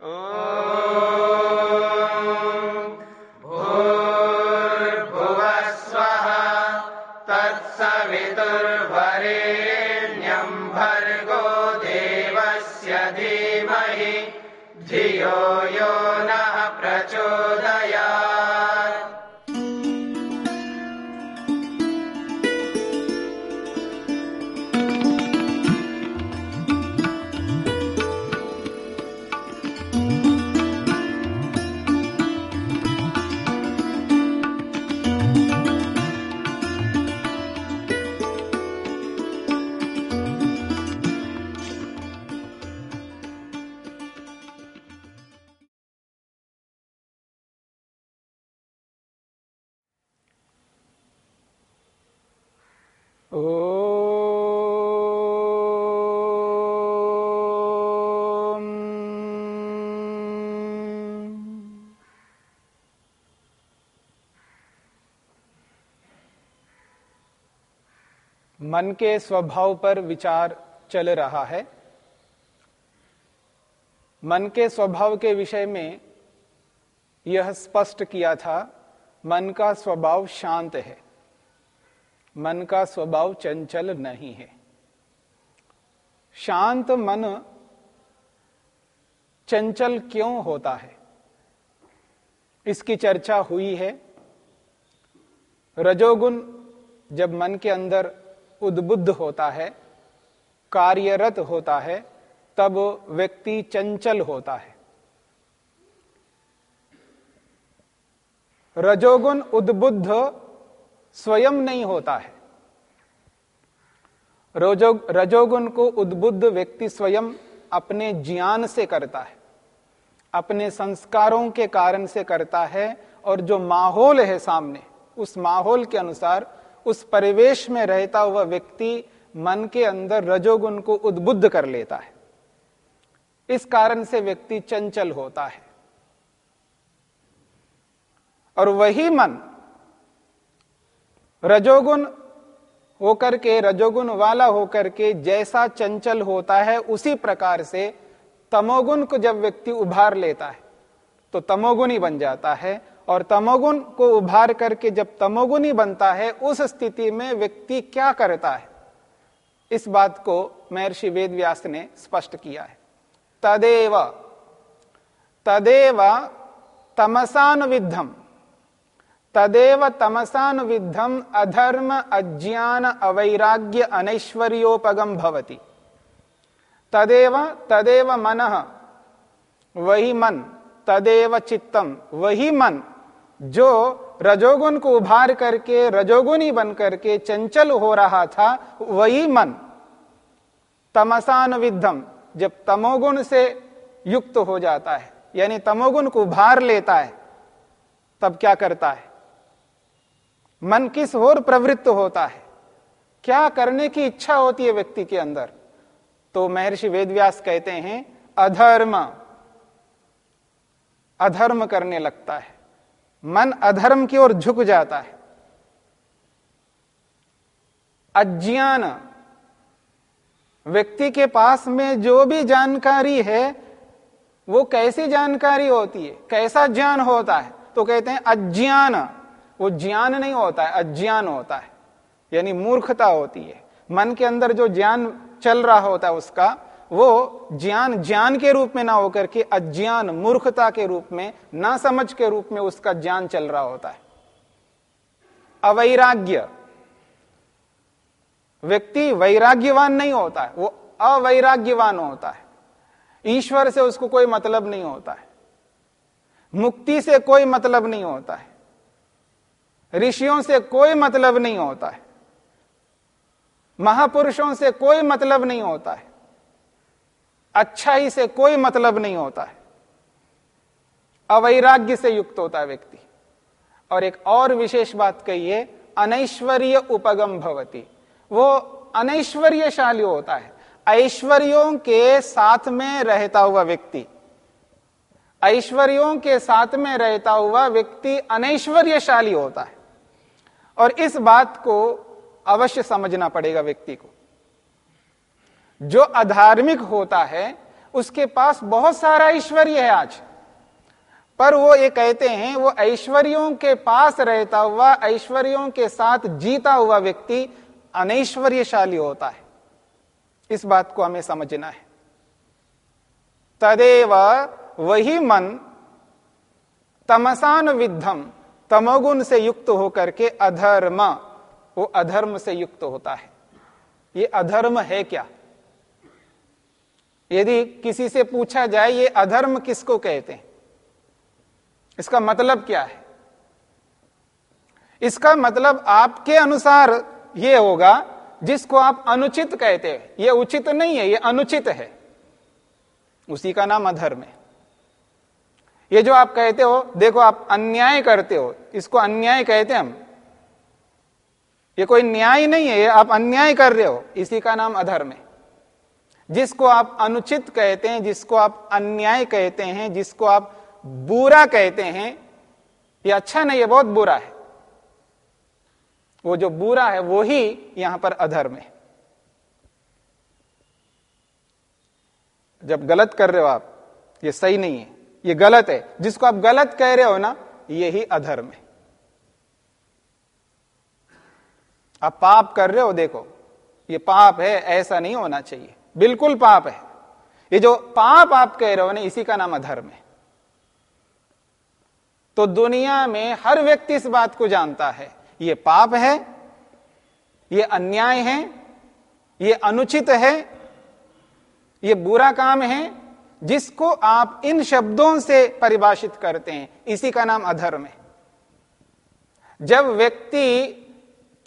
Oh. मन के स्वभाव पर विचार चल रहा है। मन के स्वभाव के विषय में यह स्पष्ट किया था, मन का स्वभाव शांत है। मन का स्वभाव चंचल नहीं है। शांत मन चंचल क्यों होता है? इसकी चर्चा हुई है। रजोगुण जब मन के अंदर उद्बुद्ध होता है, कार्यरत होता है, तब व्यक्ति चंचल होता है। रजोगुण उद्बुद्ध स्वयं नहीं होता है। रजोगुण को उद्बुद्ध व्यक्ति स्वयं अपने ज्ञान से करता है, अपने संस्कारों के कारण से करता है, और जो माहौल है सामने, उस माहौल के अनुसार उस परिवेश में रहता हुआ व्यक्ति मन के अंदर रजोगुण को उद्बुद्ध कर लेता है। इस कारण से व्यक्ति चंचल होता है। और वही मन रजोगुण होकर के, रजोगुण वाला होकर के जैसा चंचल होता है, उसी प्रकार से तमोगुण को जब व्यक्ति उभार लेता है तो तमोगुण ही बन जाता है। और तमोगुण को उभार करके जब तमोगुणी बनता है, उस स्थिति में व्यक्ति क्या करता है? इस बात को महर्षि वेद व्यास ने स्पष्ट किया है। तदेव तदेव तमसानुविधम तदेव तमसानुविधम अधर्म अज्ञान अवैराग्य अनैश्वर्योपगम भवति। तदेव तदेव मन, वही मन। तदेव चित्तम, वही मन। जो रजोगुण को उभार करके, रजोगुणी बन करके चंचल हो रहा था, वही मन। तमसान जब तमोगुण से युक्त हो जाता है, यानी तमोगुण को उभार लेता है, तब क्या करता है? मन किस ओर प्रवृत्त होता है? क्या करने की इच्छा होती है व्यक्ति के अंदर? तो महर्षि वेदव्यास कहते हैं, अधर्म। अधर्म करने लगता है। मन अधर्म की ओर झुक जाता है। अज्ञान व्यक्ति के पास में जो भी जानकारी है, वो कैसी जानकारी होती है? कैसा ज्ञान होता है? तो कहते हैं अज्ञान। वो ज्ञान नहीं होता है, अज्ञान होता है। यानी मूर्खता होती है। मन के अंदर जो ज्ञान चल रहा होता है, उसका वो ज्ञान ज्ञान के रूप में ना होकर के अज्ञान, मूर्खता के रूप में, ना समझ के रूप में उसका ज्ञान चल रहा होता है। अवैराग्य। व्यक्ति वैराग्यवान नहीं होता है, वो अवैराग्यवान होता है। ईश्वर से उसको कोई मतलब नहीं होता है। मुक्ति से कोई मतलब नहीं होता है। ऋषियों से कोई मतलब नहीं होता है। महापुरुषों से कोई मतलब नहीं होता है। अच्छाई से कोई मतलब नहीं होता है। अवैराग्य से युक्त होता है व्यक्ति। और एक और विशेष बात कही अनैश्वर्य उपगम भवती। वो अनैश्वर्यशाली होता है। ऐश्वर्यों के साथ में रहता हुआ व्यक्ति। ऐश्वर्यों के साथ में रहता हुआ व्यक्ति अनैश्वर्यशाली होता है। और इस बात को अवश्य समझना पड़ेगा व्यक्ति को। जो अधार्मिक होता है, उसके पास बहुत सारा ऐश्वर्य है आज। पर वो ये कहते हैं, वो ऐश्वर्यों के पास रहता हुआ, ऐश्वर्यों के साथ जीता हुआ व्यक्ति अनैश्वर्यशाली होता है। इस बात को हमें समझना है। तदेव वही मन तमसान विद्धम, तमोगुण से युक्त होकर के अधर्म, वो अधर्म से युक्त होता है। ये अधर्म है क्या? यदि किसी से पूछा जाए, ये अधर्म किसको कहते हैं? इसका मतलब क्या है? इसका मतलब आपके अनुसार यह होगा, जिसको आप अनुचित कहते हैं। यह उचित नहीं है यह अनुचित है। उसी का नाम अधर्म है। ये जो आप कहते हो, देखो आप अन्याय करते हो, इसको अन्याय कहते हैं हम। ये कोई न्याय नहीं है, ये आप अन्याय कर रहे हो, इसी का नाम अधर्म है। जिसको आप अनुचित कहते हैं, जिसको आप अन्याय कहते हैं, जिसको आप बुरा कहते हैं, ये अच्छा नहीं है, बहुत बुरा है। वो जो बुरा है, वो ही यहाँ पर अधर्म है। जब गलत कर रहे हो आप, ये सही नहीं है, ये गलत है। जिसको आप गलत कह रहे हो ना, यही अधर्म है। आप पाप कर रहे हो, देखो, ये पाप है, ऐसा नहीं होना चाहिए। बिल्कुल पाप है। ये जो पाप आप कह रहे हो ना इसी का नाम अधर्म है। तो दुनिया में हर व्यक्ति इस बात को जानता है, ये पाप है, ये अन्याय है, ये अनुचित है, ये बुरा काम है, जिसको आप इन शब्दों से परिभाषित करते हैं। इसी का नाम अधर्म है। जब व्यक्ति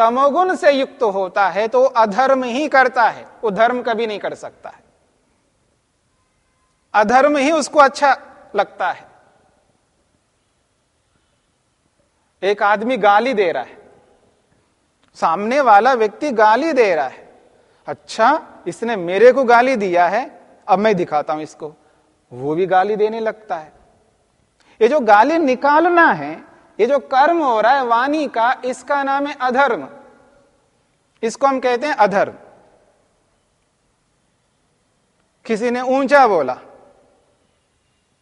तमोगुण से युक्त होता है तो अधर्म ही करता है। वो धर्म कभी नहीं कर सकता है। अधर्म ही उसको अच्छा लगता है। एक आदमी गाली दे रहा है। सामने वाला व्यक्ति गाली दे रहा है। अच्छा इसने मेरे को गाली दिया है, अब मैं दिखाता हूँ इसको। वो भी गाली देने लगता है। ये जो गाली निकालना है ये जो कर्म हो रहा है, वाणी का, इसका नाम है अधर्म। इसको हम कहते हैं अधर्म। किसी ने ऊँचा बोला,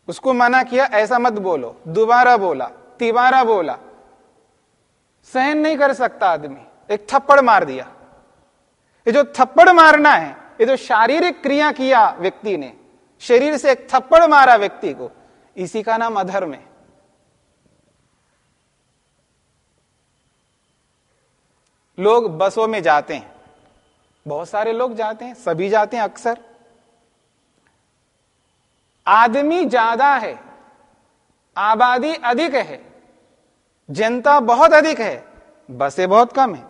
उसको मना किया, ऐसा मत बोलो, दोबारा बोला, तिबारा बोला, सहन नहीं कर सकता आदमी, एक थप्पड़ मार दिया। ये जो थप्पड़ मारना है, ये जो शारीरिक क्रिया किया व्यक्ति ने, शरीर से एक थप्पड़ मारा व्यक्ति को, इसी का नाम अधर्म है। लोग बसों में जाते हैं। बहुत सारे लोग जाते हैं, सभी जाते हैं अक्सर। आदमी ज़्यादा है, आबादी अधिक है, जनता बहुत अधिक है, बसें बहुत कम है।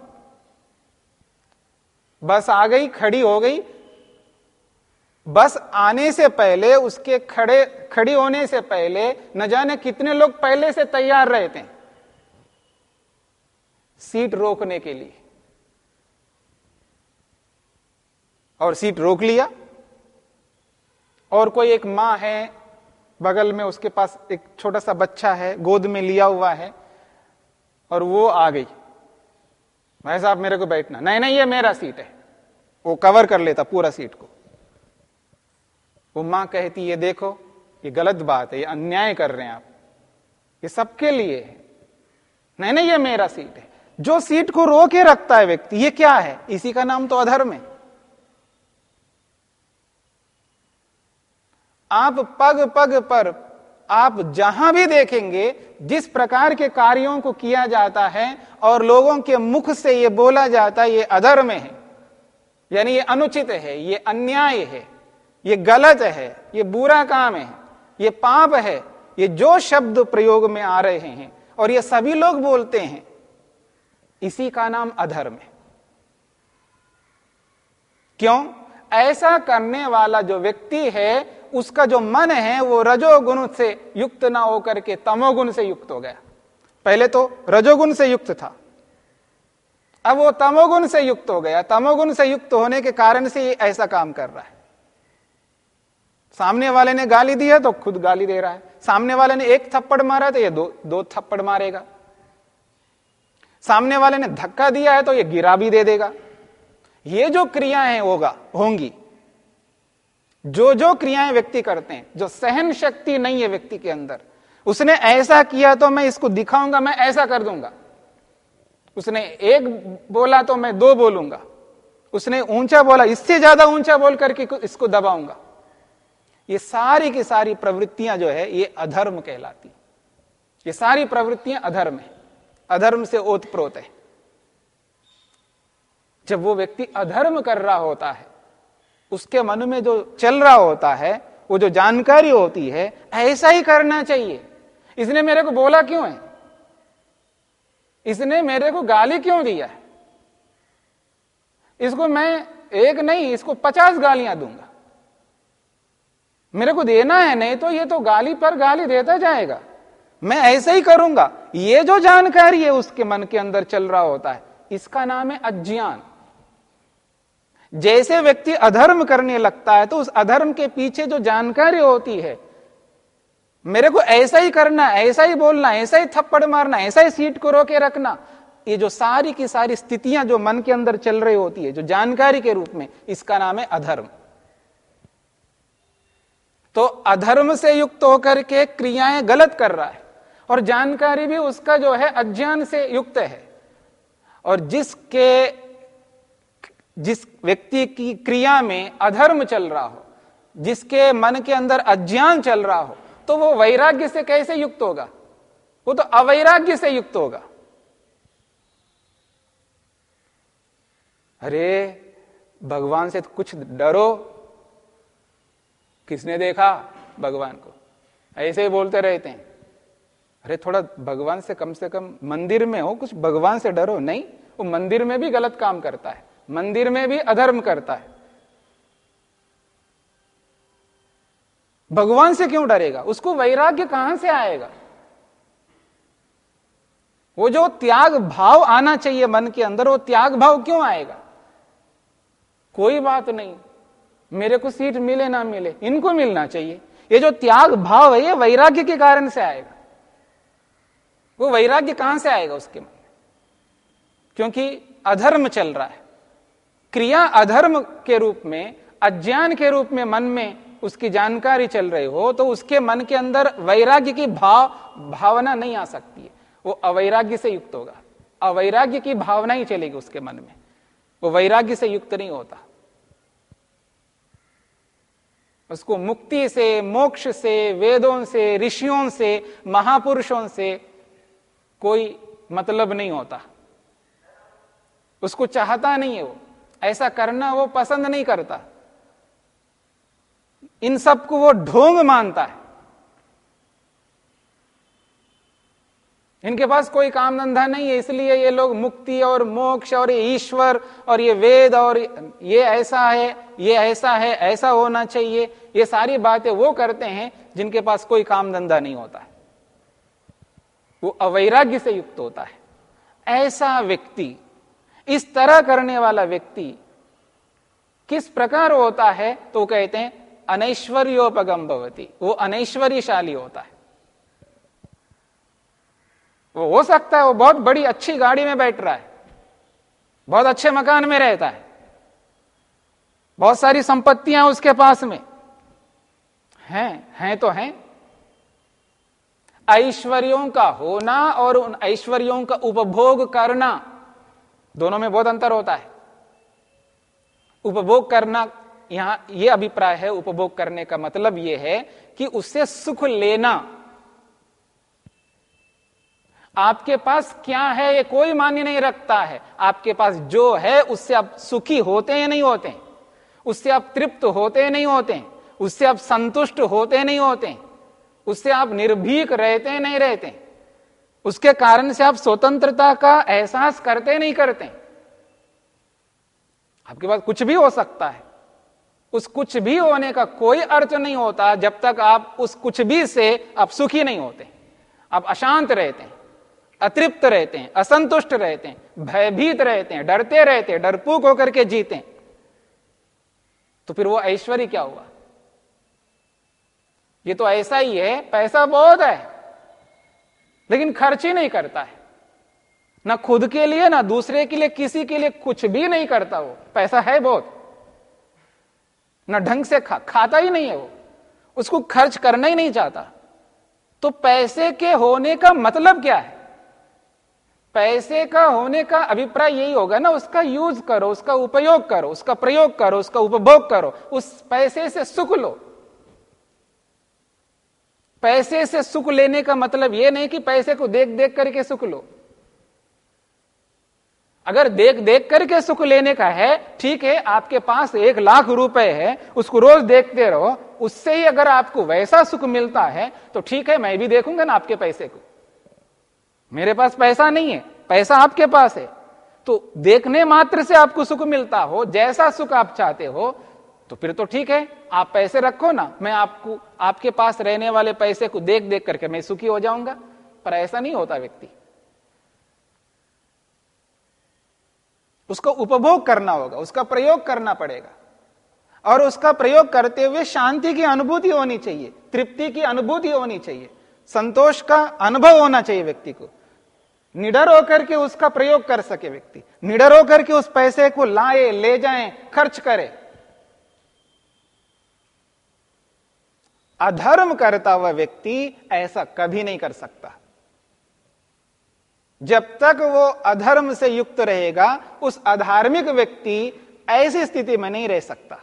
बस आ गई, खड़ी हो गई। बस आने से पहले, उसके खड़े, खड़ी होने से पहले, न जाने कितने लोग पहले से तैयार रहते हैं। सीट रोकने के लिए। और सीट रोक लिया। और कोई एक माँ है, बगल में उसके पास एक छोटा सा बच्चा है, गोद में लिया हुआ है, और वो आ गई। भाई साहब, मेरे को बैठना। नहीं नहीं, ये मेरा सीट है। वो कवर कर लेता पूरा सीट को। वो माँ कहती, ये देखो, ये गलत बात है, ये अन्याय कर रहे हैं आप। ये सबके लिए है। नहीं नहीं, ये मेरा सीट है। जो सीट को रो के रखता है व्यक्ति, ये क्या है? इसी का नाम तो अधर्म है। आप पग पग पर आप जहाँ भी देखेंगे, जिस प्रकार के कार्यों को किया जाता है और लोगों के मुख से यह बोला जाता है, ये अधर्म है। यानी ये अनुचित है, ये अन्याय है, ये गलत है, ये बुरा काम है, ये पाप है, ये जो शब्द प्रयोग में आ रहे हैं और ये सभी लोग बोलते हैं, इसी का नाम अधर्म है। क्यों? ऐसा करने वाला जो व्यक्ति है उसका जो मन है, वो रजोगुण से युक्त ना होकर के तमोगुण से युक्त हो गया। पहले तो रजोगुण से युक्त था। अब वो तमोगुण से युक्त हो गया। तमोगुण से युक्त होने के कारण से ये ऐसा काम कर रहा है। सामने वाले ने गाली दी है तो खुद गाली दे रहा है। सामने वाले ने एक थप्पड़ मारा तो ये दो दो थप्पड़ मारेगा। सामने वाले ने धक्का दिया है तो ये गिरा भी दे देगा। ये जो क्रियाएँ होगा, होंगी जो जो क्रियाएँ व्यक्ति करते हैं, जो सहन शक्ति नहीं है व्यक्ति के अंदर, उसने ऐसा किया तो मैं इसको दिखाऊँगा, मैं ऐसा कर दूँगा। उसने एक बोला तो मैं दो बोलूँगा। उसने ऊँचा बोला, इससे ज़्यादा ऊँचा बोल करके इसको दबाऊँगा। ये सारी की सारी प्रवृत्तियाँ जो है, ये अधर्म कहलाती ये सारी प्रवृत्तियाँ अधर्म है। अधर्म से ओतप्रोत है। जब वो व्यक्ति अधर्म कर रहा होता है उसके मन में जो चल रहा होता है, वो जो जानकारी होती है, ऐसा ही करना चाहिए। इसने मेरे को बोला क्यों है? इसने मेरे को गाली क्यों दिया है? इसको मैं एक नहीं, इसको पचास गालियाँ दूँगा। मेरे को देना है, नहीं तो ये तो गाली पर गाली देता जाएगा। मैं ऐसे ही करूँगा। ये जो जानकारी है उसके मन के अंदर चल रहा होता है, इसका नाम है अज्ञान। जैसे व्यक्ति अधर्म करने लगता है तो उस अधर्म के पीछे जो जानकारी होती है, मेरे को ऐसा ही करना, ऐसा ही बोलना, ऐसा ही थप्पड़ मारना, ऐसा ही सीट को रोके रखना, ये जो सारी की सारी स्थितियाँ जो मन के अंदर चल रही होती है, जो जानकारी के रूप में, इसका नाम है अधर्म। तो अधर्म से युक्त होकर के क्रियाएँ गलत कर रहा है, और जानकारी भी उसका जो है अज्ञान से युक्त है, और जिसके जिस व्यक्ति की क्रिया में अधर्म चल रहा हो, जिसके मन के अंदर अज्ञान चल रहा हो तो वो वैराग्य से कैसे युक्त होगा? वो तो अवैराग्य से युक्त होगा। अरे, भगवान से कुछ डरो। किसने देखा? भगवान को। ऐसे ही बोलते रहते हैं। अरे, थोड़ा भगवान से कम से कम मंदिर में हो, कुछ भगवान से डरो। नहीं, वो मंदिर में भी गलत काम करता है। मंदिर में भी अधर्म करता है। भगवान से क्यों डरेगा? उसको वैराग्य कहाँ से आएगा? वो जो त्याग भाव आना चाहिए मन के अंदर, वो त्याग भाव क्यों आएगा? कोई बात नहीं। मेरे को सीट मिले ना मिले, इनको मिलना चाहिए। ये जो त्याग भाव है, ये वैराग्य के कारण से आएगा। वो वैराग्य कहाँ से आएगा उसके मन में? क्योंकि अधर्म चल रहा है। क्रिया अधर्म के रूप में, अज्ञान के रूप में मन में उसकी जानकारी चल रही हो तो उसके मन के अंदर वैराग्य की भाव, भावना नहीं आ सकती है। वो अवैराग्य से युक्त होगा। अवैराग्य की भावना ही चलेगी उसके मन में। वो वैराग्य से युक्त नहीं होता। उसको मुक्ति से, मोक्ष से, वेदों से, ऋषियों से, महापुरुषों से कोई मतलब नहीं होता। उसको चाहता नहीं है वो। ऐसा करना वो पसंद नहीं करता। इन सबको वो ढोंग मानता है। इनके पास कोई काम धंधा नहीं है, इसलिए ये लोग मुक्ति और मोक्ष और ये ईश्वर और ये वेद और ये ऐसा है, ये ऐसा है, ऐसा होना चाहिए। ये सारी बातें वो करते हैं जिनके पास कोई काम धंधा नहीं होता है। वो अवैराग्य से युक्त होता है। ऐसा व्यक्ति इस तरह करने वाला व्यक्ति किस प्रकार होता है तो कहते हैं, अनैश्वर्योपगम भवती। वो अनैश्वर्यशाली होता है। वो हो सकता है, वो बहुत बड़ी अच्छी गाड़ी में बैठ रहा है, बहुत अच्छे मकान में रहता है, बहुत सारी संपत्तियाँ उसके पास में। हैं हैं तो हैं। ऐश्वर्यों का होना और उन ऐश्वर्यों का उपभोग करना दोनों में बहुत अंतर होता है। उपभोग करना यहाँ यह अभिप्राय है, उपभोग करने का मतलब यह है कि उससे सुख लेना। आपके पास क्या है, ये कोई मान्य नहीं रखता है। आपके पास जो है, उससे आप सुखी होते हैं नहीं होते हैं? उससे आप तृप्त होते हैं नहीं होते हैं? उससे आप संतुष्ट होते नहीं होते उससे आप निर्भीक रहते हैं नहीं रहते उसके कारण से आप स्वतंत्रता का एहसास करते नहीं करते। आपके पास कुछ भी हो सकता है। उस कुछ भी होने का कोई अर्थ नहीं होता जब तक आप उस कुछ भी से आप सुखी नहीं होते। आप अशांत रहते हैं, अतृप्त रहते हैं, असंतुष्ट रहते हैं, भयभीत रहते हैं, डरते रहते हैं, डरपूक होकर के जीते हैं। तो फिर वो ऐश्वर्य क्या हुआ? ये तो ऐसा ही है, पैसा बहुत है। लेकिन खर्च ही नहीं करता है। ना खुद के लिए, ना दूसरे के लिए, किसी के लिए कुछ भी नहीं करता वो। पैसा है बहुत। ना ढंग से खा, खाता ही नहीं है वो। उसको खर्च करना ही नहीं चाहता। तो पैसे के होने का मतलब क्या है? पैसे का होने का अभिप्राय यही होगा ना, उसका यूज़ करो, उसका उपयोग करो, उसका प्रयोग करो, उसका उपभोग करो, उस पैसे से सुख लो। पैसे से सुख लेने का मतलब यह नहीं कि पैसे को देख देख करके सुख लो। अगर देख देख करके सुख लेने का है, ठीक है, आपके पास एक लाख रुपए है, उसको रोज देखते रहो, उससे ही अगर आपको वैसा सुख मिलता है तो ठीक है, मैं भी देखूँगा ना आपके पैसे को। मेरे पास पैसा नहीं है, पैसा आपके पास है। तो देखने मात्र से आपको सुख मिलता हो, जैसा सुख आप चाहते हो तो फिर तो ठीक है, आप पैसे रखो ना, मैं आपको, आपके पास रहने वाले पैसे को देख देख करके मैं सुखी हो जाऊँगा। पर ऐसा नहीं होता व्यक्ति। उसको उपभोग करना होगा, उसका प्रयोग करना पड़ेगा। और उसका प्रयोग करते हुए शांति की अनुभूति होनी चाहिए, तृप्ति की अनुभूति होनी चाहिए, संतोष का अनुभव होना चाहिए व्यक्ति को। निडर होकर के उसका प्रयोग कर सके व्यक्ति। निडर होकर के उस पैसे को लाए, ले जाए, खर्च करे। अधर्म करता हुआ व्यक्ति ऐसा कभी नहीं कर सकता। जब तक वो अधर्म से युक्त रहेगा, उस अधार्मिक व्यक्ति ऐसी स्थिति में नहीं रह सकता।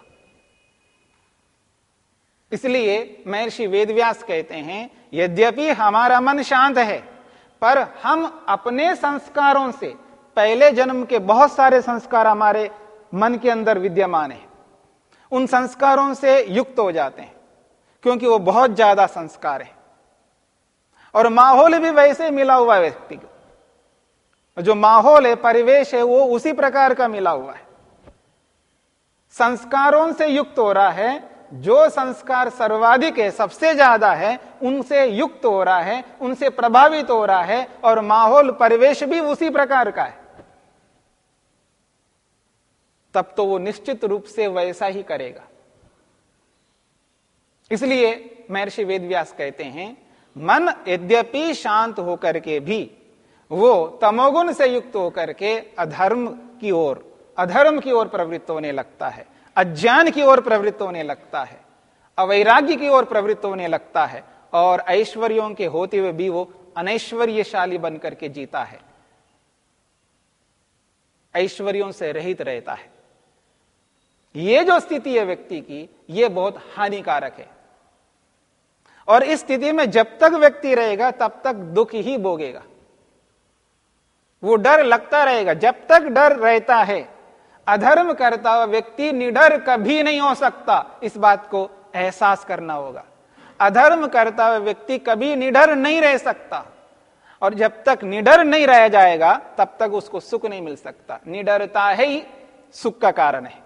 इसलिए महर्षि वेदव्यास कहते हैं, यद्यपि हमारा मन शांत है, पर हम अपने संस्कारों से, पहले जन्म के बहुत सारे संस्कार हमारे मन के अंदर विद्यमान है। उन संस्कारों से युक्त हो जाते हैं। क्योंकि वो बहुत ज़्यादा संस्कार है। और माहौल भी वैसे मिला हुआ व्यक्ति को। जो माहौल है, परिवेश है, वो उसी प्रकार का मिला हुआ है। संस्कारों से युक्त हो रहा है, जो संस्कार सर्वाधिक है, सबसे ज़्यादा है, उनसे युक्त हो रहा है, उनसे प्रभावित हो रहा है, और माहौल, परिवेश भी उसी प्रकार का है। तब तो वो निश्चित रूप से वैसा ही करेगा। इसलिए महर्षि वेदव्यास कहते हैं, मन यद्यपि शांत होकर के भी, वो तमोगुण से युक्त होकर के अधर्म की ओर, अधर्म की ओर प्रवृत्त होने लगता है, अज्ञान की ओर प्रवृत्त होने लगता है, अवैराग्य की ओर प्रवृत्त होने लगता है, और ऐश्वर्यों के होते हुए भी वो अनैश्वर्यशाली बनकर के जीता है, ऐश्वर्यों से रहित रहता है। ये जो स्थिति है व्यक्ति की, ये बहुत हानिकारक है। और इस स्थिति में जब तक व्यक्ति रहेगा, तब तक दुख ही भोगेगा। वो डर लगता रहेगा। जब तक डर रहता है अधर्म करता हुआ व्यक्ति निडर कभी नहीं हो सकता। इस बात को एहसास करना होगा। अधर्म करता हुआ व्यक्ति कभी निडर नहीं रह सकता। और जब तक निडर नहीं रह जाएगा, तब तक उसको सुख नहीं मिल सकता। निडरता है ही सुख का कारण है।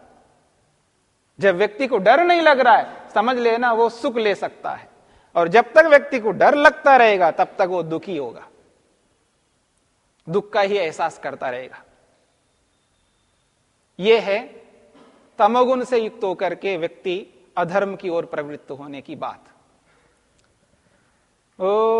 जब व्यक्ति को डर नहीं लग रहा है, समझ लेना वो सुख ले सकता है। और जब तक व्यक्ति को डर लगता रहेगा, तब तक वो दुखी होगा। दुख का ही एहसास करता रहेगा। यह है तमोगुण से युक्त होकर के व्यक्ति अधर्म की ओर प्रवृत्त होने की बात। ओ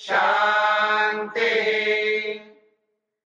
Shout.